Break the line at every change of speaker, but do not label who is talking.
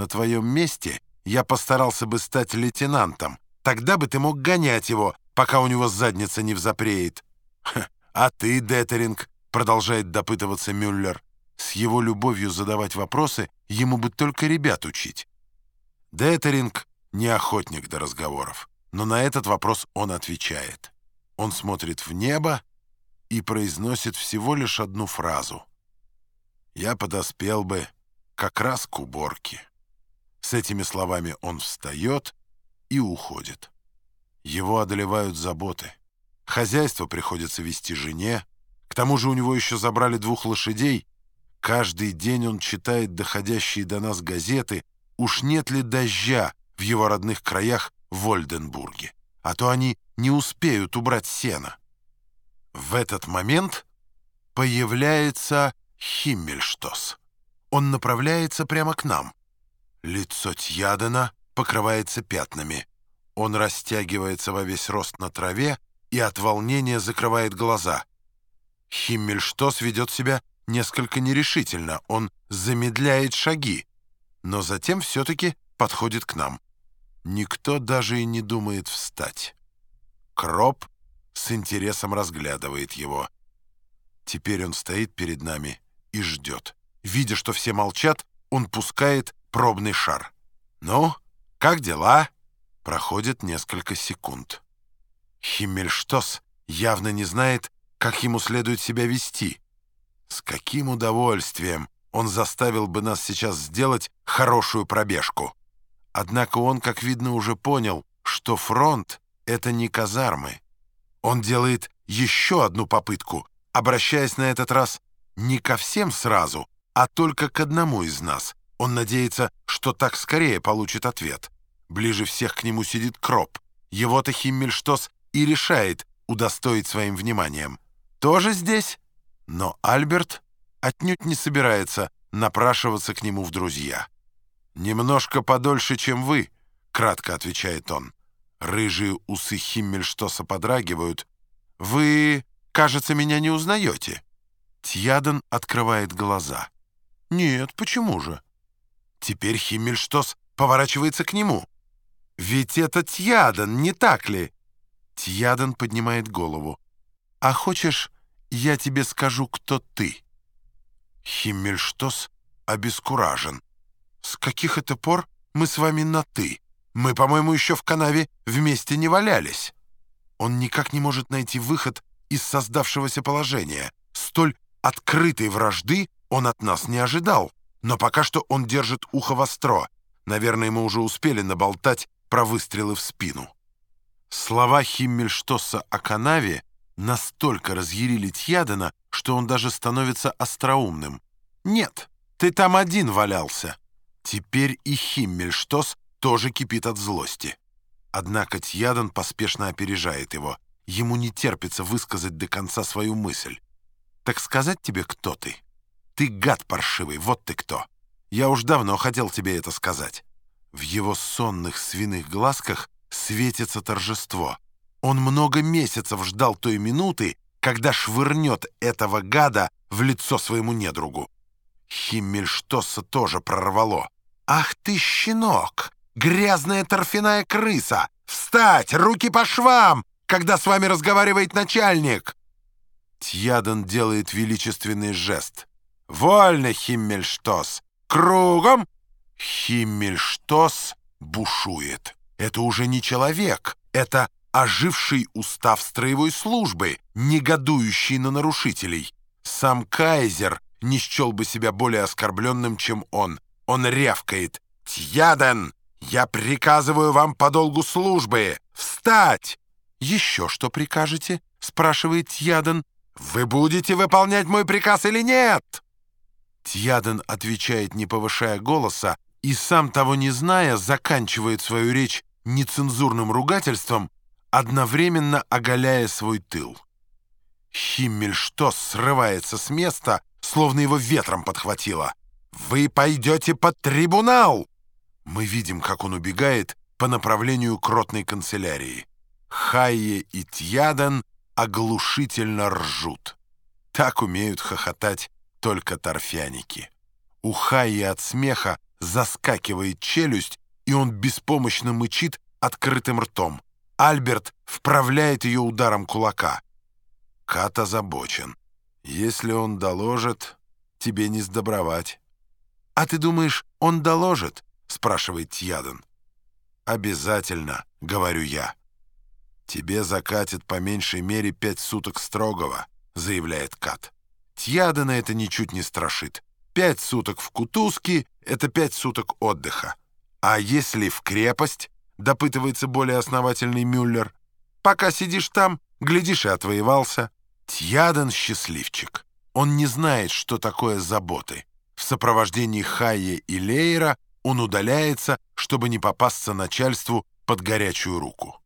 На твоем месте я постарался бы стать лейтенантом. Тогда бы ты мог гонять его, пока у него задница не взапреет. А ты, Детеринг, продолжает допытываться Мюллер, с его любовью задавать вопросы ему бы только ребят учить. Детеринг не охотник до разговоров, но на этот вопрос он отвечает. Он смотрит в небо и произносит всего лишь одну фразу. «Я подоспел бы как раз к уборке». С этими словами он встает и уходит. Его одолевают заботы. Хозяйство приходится вести жене. К тому же у него еще забрали двух лошадей. Каждый день он читает доходящие до нас газеты. Уж нет ли дождя в его родных краях в Ольденбурге? А то они не успеют убрать сено. В этот момент появляется Химмельштос. Он направляется прямо к нам. Лицо Тьядена покрывается пятнами. Он растягивается во весь рост на траве и от волнения закрывает глаза. Химмельштос ведет себя несколько нерешительно. Он замедляет шаги, но затем все-таки подходит к нам. Никто даже и не думает встать. Кроп с интересом разглядывает его. Теперь он стоит перед нами и ждет. Видя, что все молчат, он пускает пробный шар. «Ну, как дела?» Проходит несколько секунд. Химмельштос явно не знает, как ему следует себя вести. С каким удовольствием он заставил бы нас сейчас сделать хорошую пробежку. Однако он, как видно, уже понял, что фронт — это не казармы. Он делает еще одну попытку, обращаясь на этот раз не ко всем сразу, а только к одному из нас. Он надеется, что так скорее получит ответ. Ближе всех к нему сидит Кроп. Его-то Химмельштос и решает удостоить своим вниманием. Тоже здесь? Но Альберт отнюдь не собирается напрашиваться к нему в друзья. «Немножко подольше, чем вы», — кратко отвечает он. Рыжие усы Химмельштоса подрагивают. «Вы, кажется, меня не узнаете». Тьяден открывает глаза. «Нет, почему же?» Теперь Химмельштос поворачивается к нему. «Ведь это Тьяден, не так ли?» Тьяден поднимает голову. «А хочешь, я тебе скажу, кто ты?» Химмельштос обескуражен. «С каких это пор мы с вами на «ты»?» Мы, по-моему, еще в канаве вместе не валялись. Он никак не может найти выход из создавшегося положения. Столь открытой вражды он от нас не ожидал. Но пока что он держит ухо востро. Наверное, мы уже успели наболтать про выстрелы в спину. Слова Химмельштосса о канаве настолько разъярили Тьядена, что он даже становится остроумным. «Нет, ты там один валялся». Теперь и Химмельштос тоже кипит от злости. Однако Тьядан поспешно опережает его. Ему не терпится высказать до конца свою мысль. «Так сказать тебе, кто ты? Ты гад паршивый, вот ты кто. Я уж давно хотел тебе это сказать». В его сонных свиных глазках светится торжество. Он много месяцев ждал той минуты, когда швырнет этого гада в лицо своему недругу. Химмельштосса тоже прорвало. «Ах ты, щенок! Грязная торфяная крыса! Встать! Руки по швам, когда с вами разговаривает начальник!» Тьяден делает величественный жест. «Вольно, Химмельштос! Кругом!» Химмельштос бушует. Это уже не человек, это оживший устав строевой службы, негодующий на нарушителей. Сам Кайзер не счел бы себя более оскорбленным, чем он. Он рявкает. «Тьяден! «Я приказываю вам по долгу службы! Встать!» «Еще что прикажете?» — спрашивает Тьяден. «Вы будете выполнять мой приказ или нет?» Тьяден отвечает, не повышая голоса, и сам того не зная, заканчивает свою речь нецензурным ругательством, одновременно оголяя свой тыл. Химмельштос срывается с места, словно его ветром подхватило. «Вы пойдете под трибунал!» Мы видим, как он убегает по направлению к ротной канцелярии. Хайе и Тьядан оглушительно ржут. Так умеют хохотать только торфяники. У Хайи от смеха заскакивает челюсть, и он беспомощно мычит открытым ртом. Альберт вправляет ее ударом кулака. Кат озабочен. Если он доложит, тебе не сдобровать. «А ты думаешь, он доложит?» — спрашивает Тьяден. «Обязательно», — говорю я. «Тебе закатят по меньшей мере пять суток строгого», — заявляет Кат. Тьядена это ничуть не страшит. Пять суток в кутузке — это пять суток отдыха. А если в крепость, допытывается более основательный Мюллер, пока сидишь там, глядишь и отвоевался. Тьяден счастливчик. Он не знает, что такое заботы. В сопровождении Хайе и Лейера он удаляется, чтобы не попасться начальству под горячую руку.